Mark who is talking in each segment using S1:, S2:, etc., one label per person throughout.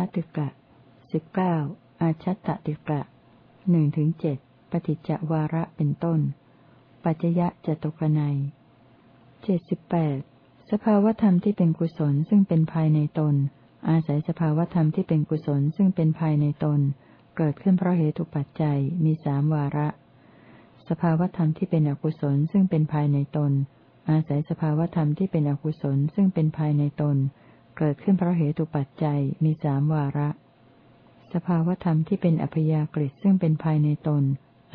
S1: หนึ่งอุสลติกะสิบเก้าอาชัตตติกะหนึ่งถึงเจ็ดปฏิจจวาระเป็นต้น ปัจจยะจตุกนัยเจ็ดสิบแปดสภาวธรรมที่เป็นกุศลซึ่งเป็นภายในตน อาศัยสภาวธรรมที่เป็นกุศลซึ่งเป็นภายในตน เกิดขึ้นเพราะเหตุปัจจัยมีสามวาระ สภาวธรรมที่เป็นอกุศลซึ่งเป็นภายในตน อาศัยสภาวธรรมที่เป็นอกุศลซึ่งเป็นภายในตน เกิดขึ้นเพราะเหตุปัจจัยมีสามวาระ สภาวธรรมที่เป็นอัพยากฤิซึ่งเป็นภายในตน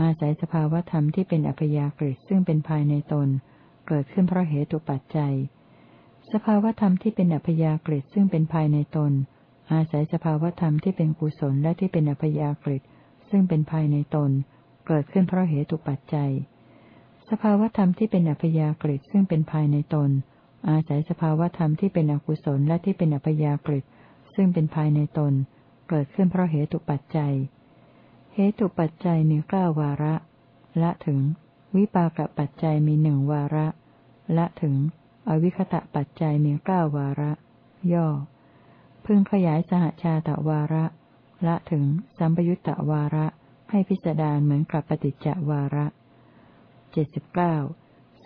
S1: อาศัยสภาวธรรมที่เป็นอัพยากฤิซึ่งเป็นภายในตน เกิดขึ้นเพราะเหตุปัจจัย สภาวธรรมที่เป็นอัพยากฤิซึ่งเป็นภายในตน อาศัยสภาวธรรมที่เป็นกุศลและที่เป็นอัพยากฤิซึ่งเป็นภายในตน เกิดขึ้นเพราะเหตุปัจจัย สภาวธรรมที่เป็นอัพยากฤิซึ่งเป็นภายในตน อาศัยสภาวธรรมที่เป็นอกุศลและที่เป็นอัพยากฤิซึ่งเป็นภายในตน เกิดขึ้นเพราะเหตุปัจจัย เหตุปัจจัยมีเก้าวาระ ละถึง วิปากปัจจัยมีหนึ่งวาระ ละถึง อวิคตะปัจจัยมีเก้าวาระ ย่อ พึงขยายสหชาตวาระ ละถึงสัมปยุตตวาระ ให้พิจารณาเหมือนกับปฏิจจวาระเจ็ดสิบเก้า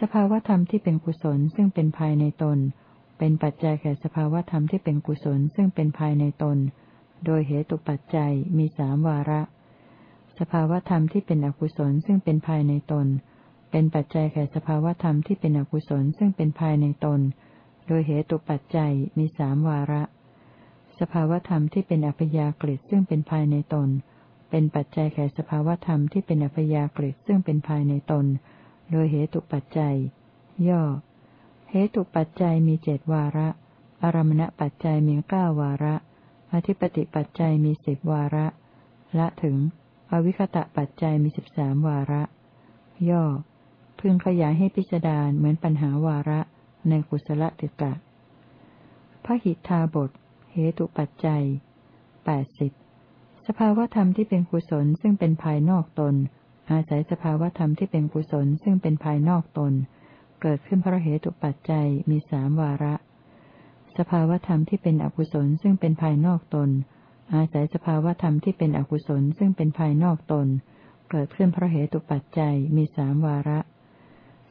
S1: สภาวธรรมที่เป็นกุศลซึ่งเป็นภายในตน เป็นปัจจัยแก่สภาวธรรมที่เป็นกุศลซึ่งเป็นภายในตน โดยเหตุปัจจัยมีสามวาระ สภาวธรรมที่เป็นอกุศลซึ่งเป็นภายในตน เป็นปัจจัยแก่สภาวธรรมที่เป็นอกุศลซึ่งเป็นภายในตน โดยเหตุปัจจัยมีสามวาระ สภาวธรรมที่เป็นอัพยากฤิซึ่งเป็นภายในตน เป็นปัจจัยแก่สภาวธรรมที่เป็นอัพยากฤิซึ่งเป็นภายในตน โดยเหตุปัจจัย ย่อ เหตุปัจจัยมีเจดวาระ อารมณปัจจัยมีเก้าวาระ อธิปติปัจจัยมีสิบวาระ ละถึง อวิคตะปัจจัยมีสิบสามวาระ ย่อ พึงขยายให้พิจารณาเหมือนปัญหาวาระ ในกุศลติกะพระหิทธาบท เหตุปัจจัยแปดสิบสภาวธรรมที่เป็นกุศลซึ่งเป็นภายนอกตน อาศัยสภาวธรรมที่เป็นกุศลซึ่งเป็นภายนอกตน เกิดขึ้นเพราะเหตุปัจจัยมีสามวาระ สภาวธรรมที่เป็นอกุศลซึ่งเป็นภายนอกตน อาศัยสภาวธรรมที่เป็นอกุศลซึ่งเป็นภายนอกตน เกิดขึ้นเพราะเหตุปัจจัยมีสามวาระ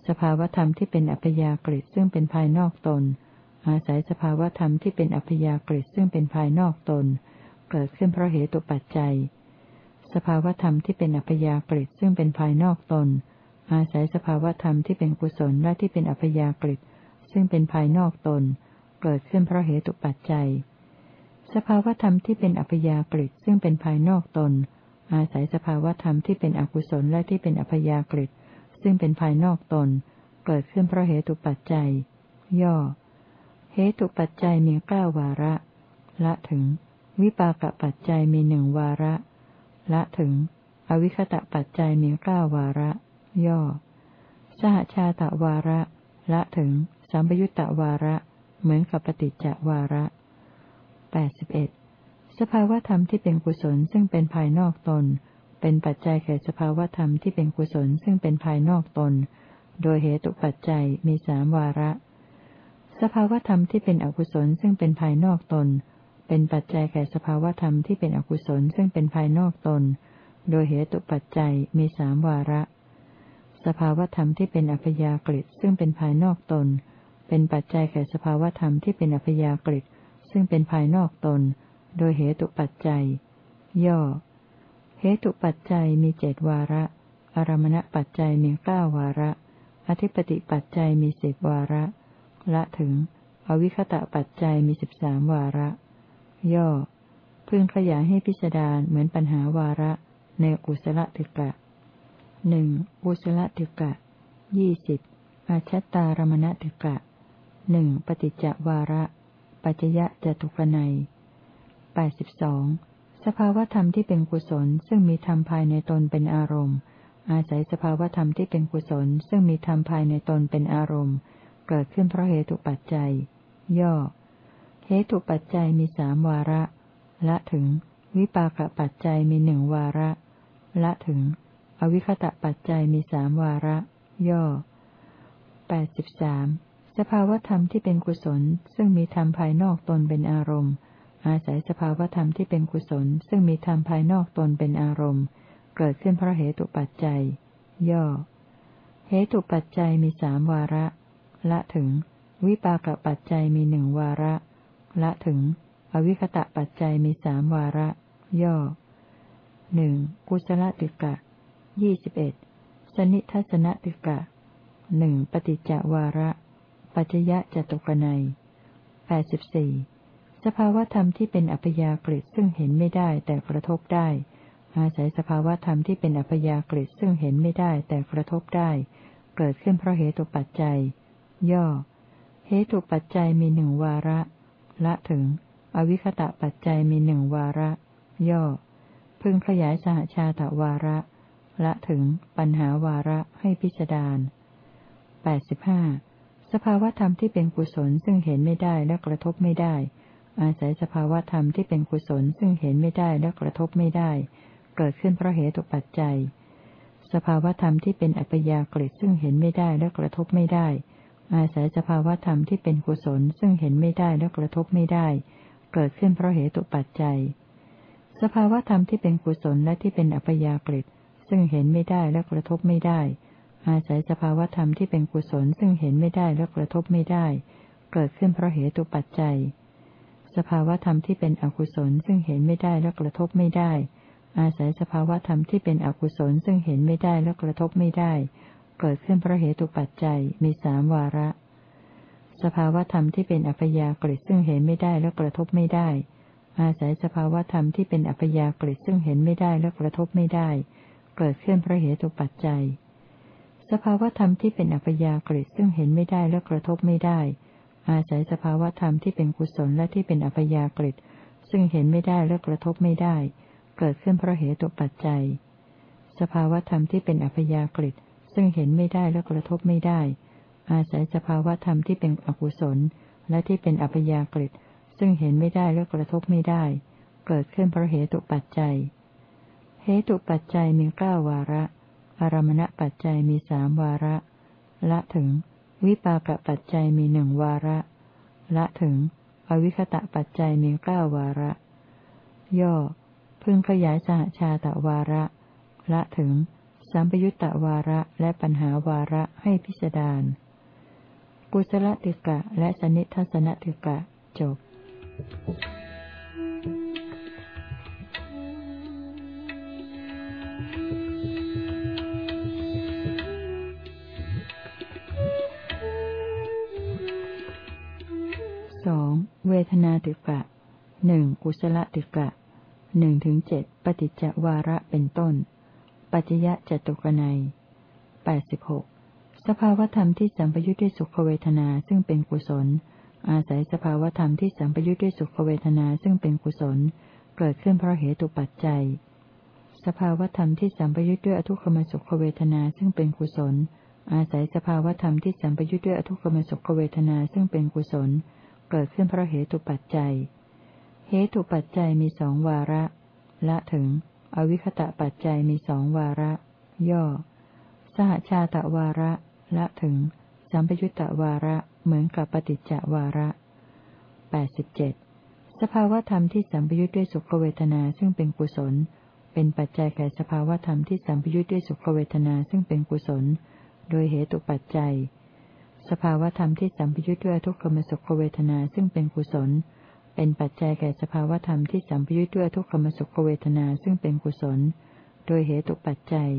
S1: สภาวธรรมที่เป็นอัพยากฤิซึ่งเป็นภายนอกตน อาศัยสภาวธรรมที่เป็นอัพยากฤิซึ่งเป็นภายนอกตน เกิดขึ้นเพราะเหตุปัจจัย สภาวธรรมที่เป็นอัพยากฤิซึ่งเป็นภายนอกตน อาศัยสภาวธรรมที่เป็นกุศลและที่เป็นอัพยากฤิซึ่งเป็นภายนอกตน เกิดขึ้นเพราะเหตุปัจจัย สภาวธรรมที่เป็นอัพยากฤิซึ่งเป็นภายนอกตน อาศัยสภาวธรรมที่เป็นอกุศลและที่เป็นอัพยากฤิซึ่งเป็นภายนอกตน เกิดขึ้นเพราะเหตุปัจจัย ย่อ เหตุปัจจัยมีเก้าวาระ ละถึง วิปากปัจจัยมีหนึ่งวาระ ละถึง อวิคตะปัจจัยมีเก้าวาระ ย่อ สหชาตะวาระ ละถึงสัมปยุตตะวาระ เหมือนกับปฏิจจวาระแปดสิบเอ็ดสภาวธรรมที่เป็นกุศลซึ่งเป็นภายนอกตน เป็นปัจจัยแก่สภาวธรรมที่เป็นกุศลซึ่งเป็นภายนอกตน โดยเหตุปัจจัยมีสามวาระ สภาวธรรมที่เป็นอกุศลซึ่งเป็นภายนอกตน เป็นปัจจัยแก่สภาวธรรมที่เป็นอกุศลซึ่งเป็นภายนอกตน โดยเหตุปัจจัยมีสามวาระ สภาวธรรมที่เป็นอัพยากฤิซึ่งเป็นภายนอกตน เป็นปัจจัยแก่สภาวธรรมที่เป็นอัพยากฤิซึ่งเป็นภายนอกตน โดยเหตุปัจจัย ย่อ เหตุปัจจัยมีเจดวาระ อารมณปัจจัยมีเก้าวาระ อธิปติปัจจัยมีสิบวาระ ละถึง อวิคตะปัจจัยมีสิบสามวาระ ย่อ พึงขยายให้พิจารณาเหมือนปัญหาวาระ ในอุสละติกะหนึ่งอุสละติกะยี่สิบอาชตตารมณติกะหนึ่งปฏิจจวาระ ปัจจยะจตุกนัยแปดสิบสองสภาวธรรมที่เป็นกุศลซึ่งมีธรรมภายในตนเป็นอารมณ์ อาศัยสภาวธรรมที่เป็นกุศลซึ่งมีธรรมภายในตนเป็นอารมณ์ เกิดขึ้นเพราะเหตุปัจจัย ย่อ เหตุปัจจัยมีสามวาระ ละถึง วิปากปัจจัยมีหนึ่งวาระ ละถึง อวิคตะปัจจัยมีสามวาระ ย่อแปดสิบสามสภาวธรรมที่เป็นกุศล ซึ่งมีธรรมภายนอกตนเป็นอารมณ์ อาศัยสภาวธรรมที่เป็นกุศล ซึ่งมีธรรมภายนอกตนเป็นอารมณ์ เกิดขึ้นเพราะเหตุปัจจัย ย่อ เหตุปัจจัยมีสามวาระ ละถึง วิปากปัจจัยมีหนึ่งวาระ ละถึง อวิคตะปัจจัยมีสามวาระ ย่อหนึ่งกุศลติกะยี่สิบเอ็ดสนิทัศนติกะหนึ่งปฏิจจวาระ ปัจจยะจตุกนัยแปดสิบสี่สภาวธรรมที่เป็นอัพยากฤิซึ่งเห็นไม่ได้แต่กระทบได้ อาศัยสภาวธรรมที่เป็นอัพยากฤิซึ่งเห็นไม่ได้แต่กระทบได้ เกิดขึ้นเพราะเหตุปัจจัย ย่อ เหตุปัจจัยมีหนึ่งวาระ ละถึง อวิคตะปัจจัยมีหนึ่งวาระ ย่อ พึงขยายสหชาตวาระ ละถึงปัญหาวาระให้พิจารณาแปดสิบห้าสภาวธรรมที่เป็นกุศลซึ่งเห็นไม่ได้และกระทบไม่ได้ อาศัยสภาวธรรมที่เป็นกุศลซึ่งเห็นไม่ได้และกระทบไม่ได้ เกิดขึ้นเพราะเหตุปัจจัย สภาวธรรมที่เป็นอัปยากฤิซึ่งเห็นไม่ได้และกระทบไม่ได้ อาศัยสภาวธรรมที่เป็นกุศลซึ่งเห็นไม่ได้และกระทบไม่ได้ เกิดขึ้นเพราะเหตุปัจจัย สภาวธรรมที่เป็นกุศลและที่เป็นอัปยากฤิซึ่งเห็นไม่ได้และกระทบไม่ได้ อาศัยสภาวธรรมที่เป็นกุศลซึ่งเห็นไม่ได้และกระทบไม่ได้ เกิดขึ้นเพราะเหตุปัจจัย สภาวธรรมที่เป็นอกุศลซึ่งเห็นไม่ได้และกระทบไม่ได้ อาศัยสภาวธรรมที่เป็นอกุศลซึ่งเห็นไม่ได้และกระทบไม่ได้ เกิดขึ้นเพราะเหตุปัจจัยมีสามวาระ สภาวธรรมที่เป็นอัพยากฤิซึ่งเห็นไม่ได้และกระทบไม่ได้ อาศัยสภาวธรรมที่เป็นอัพยากฤิซึ่งเห็นไม่ได้และกระทบไม่ได้ เกิดขึ้นเพราะเหตุปัจจัย สภาวธรรมที่เป็นอัพยากฤิซึ่งเห็นไม่ได้และกระทบไม่ได้ อาศัยสภาวธรรมที่เป็นกุศลและที่เป็นอัพยากฤิซึ่งเห็นไม่ได้และกระทบไม่ได้ เกิดขึ้นเพราะเหตุปัจจัย สภาวธรรมที่เป็นอัพยากฤิ ซึ่งเห็นไม่ได้และกระทบไม่ได้ อาศัยสภาวธรรมที่เป็นอกุศล และที่เป็นอัพยากฤิซึ่งเห็นไม่ได้และกระทบไม่ได้ เกิดขึ้นเพราะเหตุปัจจัย เหตุปัจจัยมีเก้าวาระ อารมณปัจจัยมีสามวาระ ละถึง วิปากปัจจัยมีหนึ่งวาระ ละถึง อวิคตะปัจจัยมีเก้าวาระ ย่อ พึงขยายสหชาตวาระ ละถึง สัมปยุตตวาระและปัญหาวาระให้พิจารกุศลติกะและสนิทัศนติกะจบ Thank you. สองเวทนาติกะหนึ่งกุศลติกะหนึ่งถึงเจ็ดปฏิจจวาระเป็นต้น ปัจจยะจตุกนัยแปดสิบหกสภาวธรรมที่สัมปยุทธ์ด้วยสุขเวทนาซึ่งเป็นกุศล อาศัยสภาวธรรมที่สัมปยุทธ์ด้วยสุขเวทนาซึ่งเป็นกุศล เกิดขึ้นเพราะเหตุปัจจัย สภาวธรรมที่สัมปยุทธ์ด้วยอทุกขมสุขเวทนาซึ่งเป็นกุศล อาศัยสภาวธรรมที่สัมปยุทธ์ด้วยอทุกขมสุขเวทนาซึ่งเป็นกุศล เกิดขึ้นเพราะเหตุปัจจัย เหตุปัจจัยมีสองวาระ ละถึง อวิคตะปัจจัยมีสองวาระ ย่อ สหชาตะวาระ ละถึง สัมปยุตตวาระ เหมือนกับปฏิจจวาระแปดสิบเจ็ดสภาวธรรมที่สัมปยุตด้วยสุขเวทนาซึ่งเป็นกุศล เป็นปัจจัยแก่สภาวธรรมที่สัมปยุตด้วยสุขเวทนาซึ่งเป็นกุศล โดยเหตุปัจจัย สภาวธรรมที่สัมปยุทธ์ด้วยทุกขมสุขเวทนาซึ่งเป็นกุศล เป็นปัจจัยแก่สภาวธรรมที่สัมปยุทธ์ด้วยทุกขมสุขเวทนาซึ่งเป็นกุศล โดยเหตุปัจจัย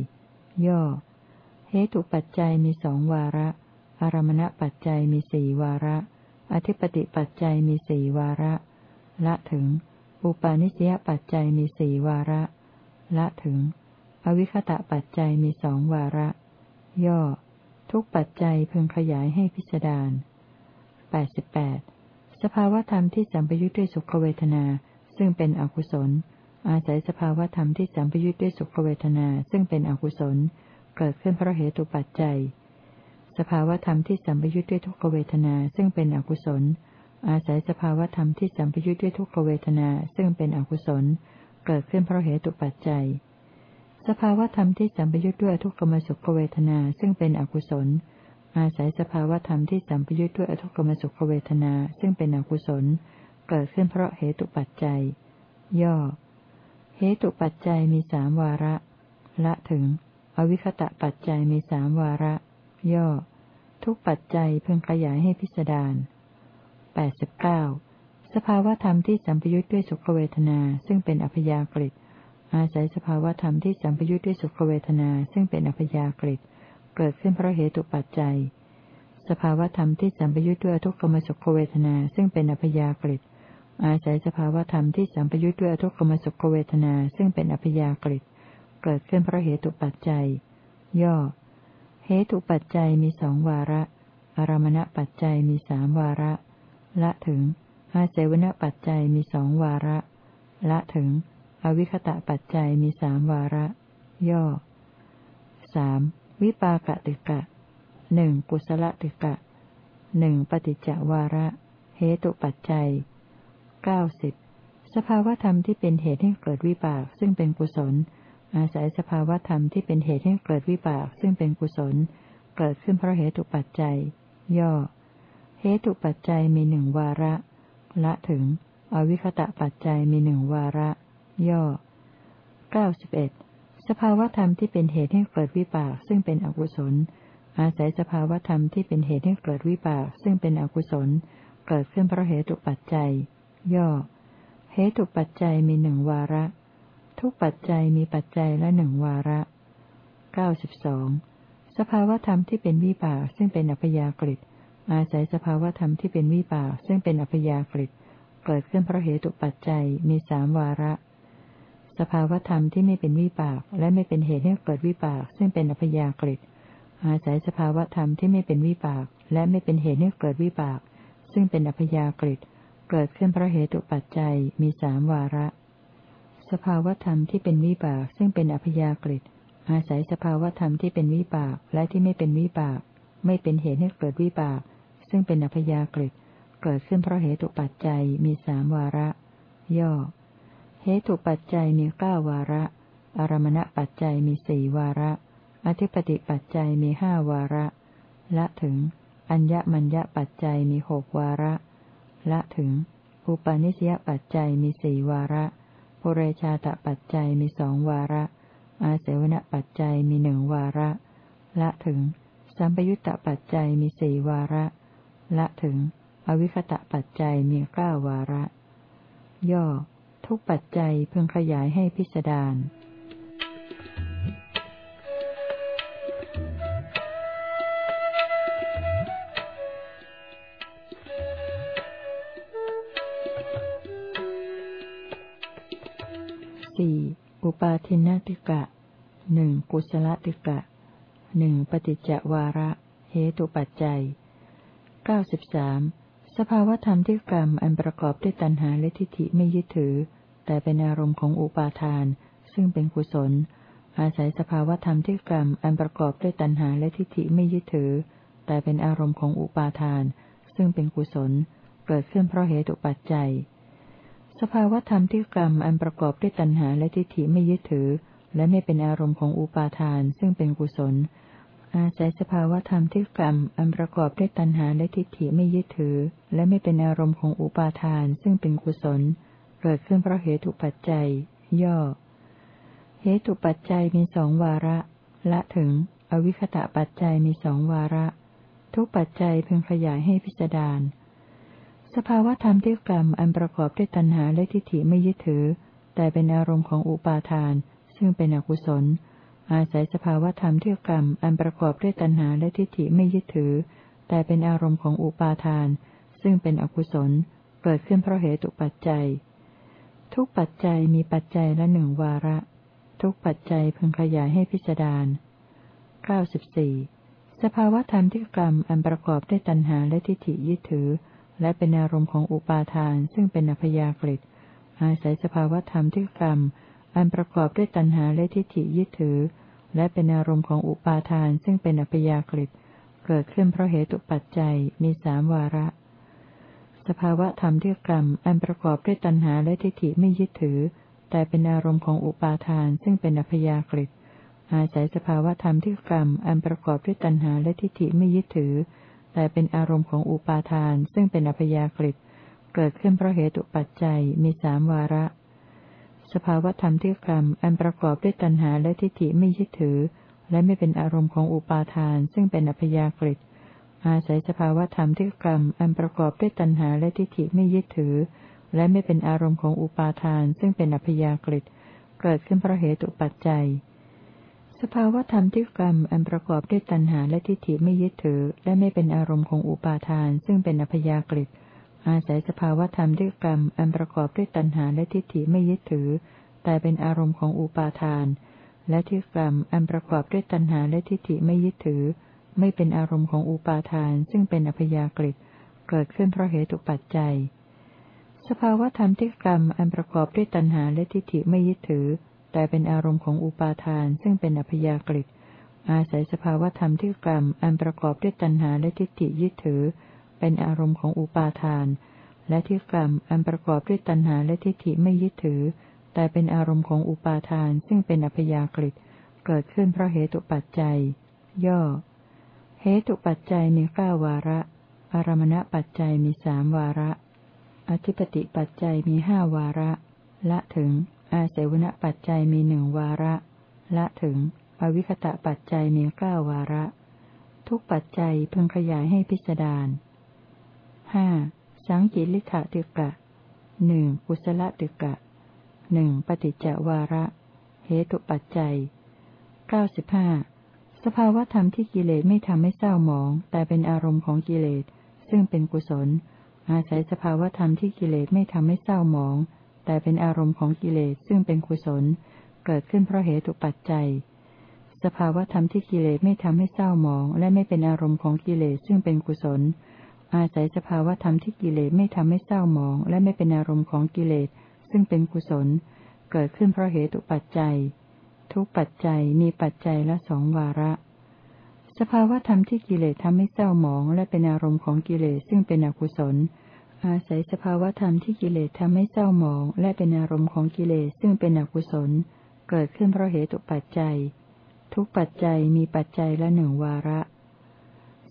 S1: ย่อ เหตุปัจจัยมีสองวาระ อารมณปัจจัยมีสี่วาระ อธิปติปัจจัยมีสี่วาระ ละถึง อุปาณิสยปัจจัยมีสี่วาระ ละถึง อวิคตะปัจจัยมีสองวาระ ย่อ ทุกปัจจัยพึงขยายให้พิจารณาแปดสิบแปด สภาวธรรมที่สัมปยุทธ์ด้วยสุขเวทนา ซึ่งเป็นอกุศล อาศัยสภาวธรรมที่สัมปยุทธ์ด้วยสุขเวทนา ซึ่งเป็นอกุศล เกิดขึ้นเพราะเหตุปัจจัย สภาวธรรมที่สัมปยุทธ์ด้วยทุกขเวทนา ซึ่งเป็นอกุศล อาศัยสภาวธรรมที่สัมปยุทธ์ด้วยทุกขเวทนา ซึ่งเป็นอกุศล เกิดขึ้นเพราะเหตุปัจจัย สภาวธรรมที่สัมปยุทธ์ด้วยทุกขมสุขเวทนา ซึ่งเป็นอกุศล อาศัยสภาวธรรมที่สัมปยุทธ์ด้วยอทุกขมสุขเวทนา ซึ่งเป็นอกุศล เกิดขึ้นเพราะเหตุปัจจัย ย่อ เหตุปัจจัยมีสามวาระ ละถึง อวิคตะปัจจัยมีสามวาระ ย่อ ทุกปัจจัยเพิ่งขยายให้พิสดารแปดสิบเก้าสภาวธรรมที่สัมปยุทธ์ด้วยสุขเวทนา ซึ่งเป็นอัพยากฤิอาศัยสภาวธรรมที่สัมปยุทธ์ด้วยสุขเวทนา ซึ่งเป็นอัพยากฤิ เกิดขึ้นเพราะเหตุปัจจัย สภาวธรรมที่สัมปยุทธ์ด้วยทุกขมสุขเวทนาซึ่งเป็นอพยากฤิอาศัยสภาวธรรมที่สัมปยุทธ์ด้วยทุกขมสุขเวทนาซึ่งเป็นอพยากฤิเกิดขึ้นเพราะเหตุปัจจัย ย่อ เหตุปัจจัยมีสองวาระ อารมณปัจจัยมีสามวาระ ละถึงอาเสวนปัจจัยมีสองวาระ ละถึง อวิคตะปัจจัยมีสามวาระ ย่อสาม วิปากติกะหนึ่งกุศลติกะหนึ่งปฏิจจวาระ เหตุปัจจัยเก้าสิบสภาวธรรมที่เป็นเหตุให้เกิดวิบาก ซึ่งเป็นกุศล อาศัยสภาวธรรมที่เป็นเหตุให้เกิดวิบาก ซึ่งเป็นกุศล เกิดขึ้นเพราะเหตุปัจจัย ย่อ เหตุปัจจัยมีหนึ่งวาระ ละถึง อวิคตะปัจจัยมีหนึ่งวาระ ย่อเก้าสิบเอ็ด สภาวธรรมที่เป็นเหตุให้เกิดวิบากซึ่งเป็นอกุศล อาศัยสภาวธรรมที่เป็นเหตุให้เกิดวิบากซึ่งเป็นอกุศล เกิดขึ้นเพราะเหตุปัจจัย ย่อ เหตุปัจจัยมีหนึ่งวาระ ทุกปัจจัยมีปัจจัยละหนึ่งวาระเก้าสิบสองสภาวธรรมที่เป็นวิบากซึ่งเป็นอัพยากฤิอาศัยสภาวธรรมที่เป็นวิบากซึ่งเป็นอัพยากฤิเกิดขึ้นเพราะเหตุปัจจัยมีสามวาระ สภาวธรรมที่ไม่เป็นวิบาก และไม่เป็นเหตุให้เกิดวิบาก ซึ่งเป็นอพยากฤิอาศัยสภาวธรรมที่ไม่เป็นวิบาก และไม่เป็นเหตุให้เกิดวิบาก ซึ่งเป็นอพยากฤิเกิดขึ้นเพราะเหตุปัจจัยมีสามวาระ สภาวธรรมที่เป็นวิบาก ซึ่งเป็นอพยากฤิอาศัยสภาวธรรมที่เป็นวิบาก และที่ไม่เป็นวิบาก ไม่เป็นเหตุให้เกิดวิบาก ซึ่งเป็นอพยากฤิเกิดขึ้นเพราะเหตุปัจจัยมีสามวาระ ย่อ เหตุปัจจัยมีเก้าวาระ อารมณปัจจัยมีสี่วาระ อธิปติปัจจัยมีห้าวาระ ละถึง อัญญมัญญปัจจัยมีหกวาระ ละถึง อุปาณิสยปัจจัยมีสี่วาระปุเรชาตปัจจัยมีสองวาระ อาเสวนปัจจัยมีหนึ่งวาระ ละถึง สัมปยุตตปัจจัยมีสี่วาระ ละถึง อวิคตะปัจจัยมีเก้าวาระ ย่อ ทุกปัจจัยเพิ่งขยายให้พิสดารสี่อุปาทินติกะหนึ่งกุศลติกะหนึ่งปฏิจจวาระ เหตุปัจจัยเก้าสิบสามสภาวธรรมที่กรรมอันประกอบด้วยตัณหาและทิฏฐิไม่ยึดถือ แต่เป็นอารมณ์ของอุปาทาน ซึ่งเป็นกุศล อาศัยสภาวธรรมที่กรรมอันประกอบด้วยตัณหาและทิฏฐิไม่ยึดถือ แต่เป็นอารมณ์ของอุปาทาน ซึ่งเป็นกุศล เกิดขึ้นเพราะเหตุปัจจัย สภาวธรรมที่กรรมอันประกอบด้วยตัณหาและทิฏฐิไม่ยึดถือ และไม่เป็นอารมณ์ของอุปาทาน ซึ่งเป็นกุศล อาศัยสภาวธรรมที่กรรมอันประกอบด้วยตัณหาและทิฏฐิไม่ยึดถือ และไม่เป็นอารมณ์ของอุปาทาน ซึ่งเป็นกุศลเเกิดขึ้นเพราะเหตุปัจจัย ย่อ เหตุปัจจัยมีสองวาระ ละถึง อวิคตะปัจจัยมีสองวาระ ทุกปัจจัยเพึงขยายให้พิจารณาสภาวธรรมที่กรรมอันประกอบด้วยตัณหาและทิฏฐิไม่ยึดถือ แต่เป็นอารมณ์ของอุปาทาน ซึ่งเป็นอกุศล อาศัยสภาวธรรมที่กรรมอันประกอบด้วยตัณหาและทิฏฐิไม่ยึดถือ แต่เป็นอารมณ์ของอุปาทาน ซึ่งเป็นอกุศล เกิดขึ้นเพราะเหตุปัจจัย ทุกปัจจัยมีปัจจัยละหนึ่งวาระ ทุกปัจจัยพึงขยายให้พิจารณาเก้าสิบสี่สภาวธรรมที่กรรมอันประกอบด้วยตัณหาและทิฏฐิยึดถือ และเป็นอารมณ์ของอุปาทานซึ่งเป็นอพยากฤิอาศัยสภาวธรรมที่กรรมอันประกอบด้วยตัณหาและทิฏฐิยึดถือ และเป็นอารมณ์ของอุปาทานซึ่งเป็นอัพยากฤิเกิดขึ้นเพราะเหตุปัจจัยมีสามวาระ สภาวะธรรมที่กรรม อันประกอบด้วยตัณหาและทิฏฐิไม่ยึดถือ แต่เป็นอารมณ์ของอุปาทานซึ่งเป็นอัพยากฤิอาศัยสภาวะธรรมที่กรรม อันประกอบด้วยตัณหาและทิฏฐิไม่ยึดถือ แต่เป็นอารมณ์ของอุปาทาน ซึ่งเป็นอัพยากฤิเกิดขึ้นเพราะเหตุปัจจัยมีสามวาระ สภาวะธรรมที่กรรม อันประกอบด้วยตัณหาและทิฏฐิไม่ยึดถือ และไม่เป็นอารมณ์ของอุปาทาน ซึ่งเป็นอัพยากฤิ อาศัยสภาวธรรมที่กรรมอันประกอบด้วยตัณหาและทิฏฐิไม่ยึดถือ และไม่เป็นอารมณ์ของอุปาทาน ซึ่งเป็นอัพยากฤิเกิดขึ้นเพราะเหตุปัจจัย สภาวธรรมที่กรรมอันประกอบด้วยตัณหาและทิฏฐิไม่ยึดถือ และไม่เป็นอารมณ์ของอุปาทาน ซึ่งเป็นอัพยากฤิอาศัยสภาวธรรมที่กรรมอันประกอบด้วยตัณหาและทิฏฐิไม่ยึดถือ แต่เป็นอารมณ์ของอุปาทาน และที่กรรมอันประกอบด้วยตัณหาและทิฏฐิไม่ยึดถือ ไม่เป็นอารมณ์ของอุปาทานซึ่งเป็นอัพยากฤิเกิดขึ้นเพราะเหตุปัจจัย สภาวธรรมที่กรรมอันประกอบด้วยตัณหาและทิฏฐิไม่ยึดถือ แต่เป็นอารมณ์ของอุปาทานซึ่งเป็นอัพยากฤิอาศัยสภาวธรรมที่กรรมอันประกอบด้วยตัณหาและทิฏฐิยึดถือ เป็นอารมณ์ของอุปาทาน และที่กรรมอันประกอบด้วยตัณหาและทิฏฐิไม่ยึดถือ แต่เป็นอารมณ์ของอุปาทานซึ่งเป็นอัพยากฤิเกิดขึ้นเพราะเหตุปัจจัย ย่อ เหตุปัจจัยมีเก้าวาระ อารมณปัจจัยมีสามวาระ อธิปติปัจจัยมีห้าวาระ ละถึง อาเสวณปัจจัยมีหนึ่งวาระ ละถึง อวิคตะปัจจัยมีเก้าวาระ ทุกปัจจัยพึงขยายให้พิจารห้าสังกิริขะติกะหนึ่งกุศลติกะหนึ่งปฏิจจวาระ เหตุปัจจัยเก้าสิบห้า สภาวธรรมที่กิเลสไม่ทำให้เศร้าหมอง แต่เป็นอารมณ์ของกิเลส ซึ่งเป็นกุศล อาศัยสภาวธรรมที่กิเลสไม่ทำให้เศร้าหมอง แต่เป็นอารมณ์ของกิเลสซึ่งเป็นกุศล เกิดขึ้นเพราะเหตุปัจจัย สภาวธรรมที่กิเลสไม่ทำให้เศร้าหมอง และไม่เป็นอารมณ์ของกิเลสซึ่งเป็นกุศล อาศัยสภาวธรรมที่กิเลสไม่ทำให้เศร้าหมอง และไม่เป็นอารมณ์ของกิเลสซึ่งเป็นกุศล เกิดขึ้นเพราะเหตุปัจจัย ทุกปัจจัยมีปัจจัยละสองวาระ สภาวธรรมที่กิเลสทำให้เศร้าหมอง และเป็นอารมณ์ของกิเลสซึ่งเป็นอกุศล อาศัยสภาวธรรมที่กิเลสทำให้เศร้าหมอง และเป็นอารมณ์ของกิเลสซึ่งเป็นอกุศล เกิดขึ้นเพราะเหตุปัจจัย ทุกปัจจัยมีปัจจัยละหนึ่งวาระ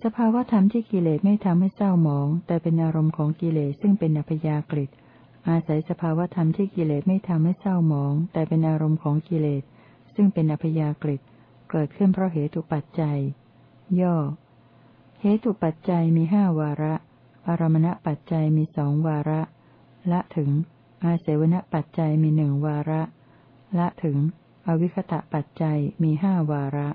S1: สภาวธรรมที่กิเลสไม่ทำให้เศร้าหมอง แต่เป็นอารมณ์ของกิเลสซึ่งเป็นอัพยากฤิอาศัยสภาวธรรมที่กิเลสไม่ทำให้เศร้าหมอง แต่เป็นอารมณ์ของกิเลส ซึ่งเป็นอพยากฤิเกิดขึ้นเพราะเหตุปัจจัย ย่อ เหตุปัจจัยมีห้าวาระ อารมณปัจจัยมีสองวาระ ละถึง อาเสวนปัจจัยมีหนึ่งวาระ ละถึง อวิคตะปัจจัยมีห้าวาระ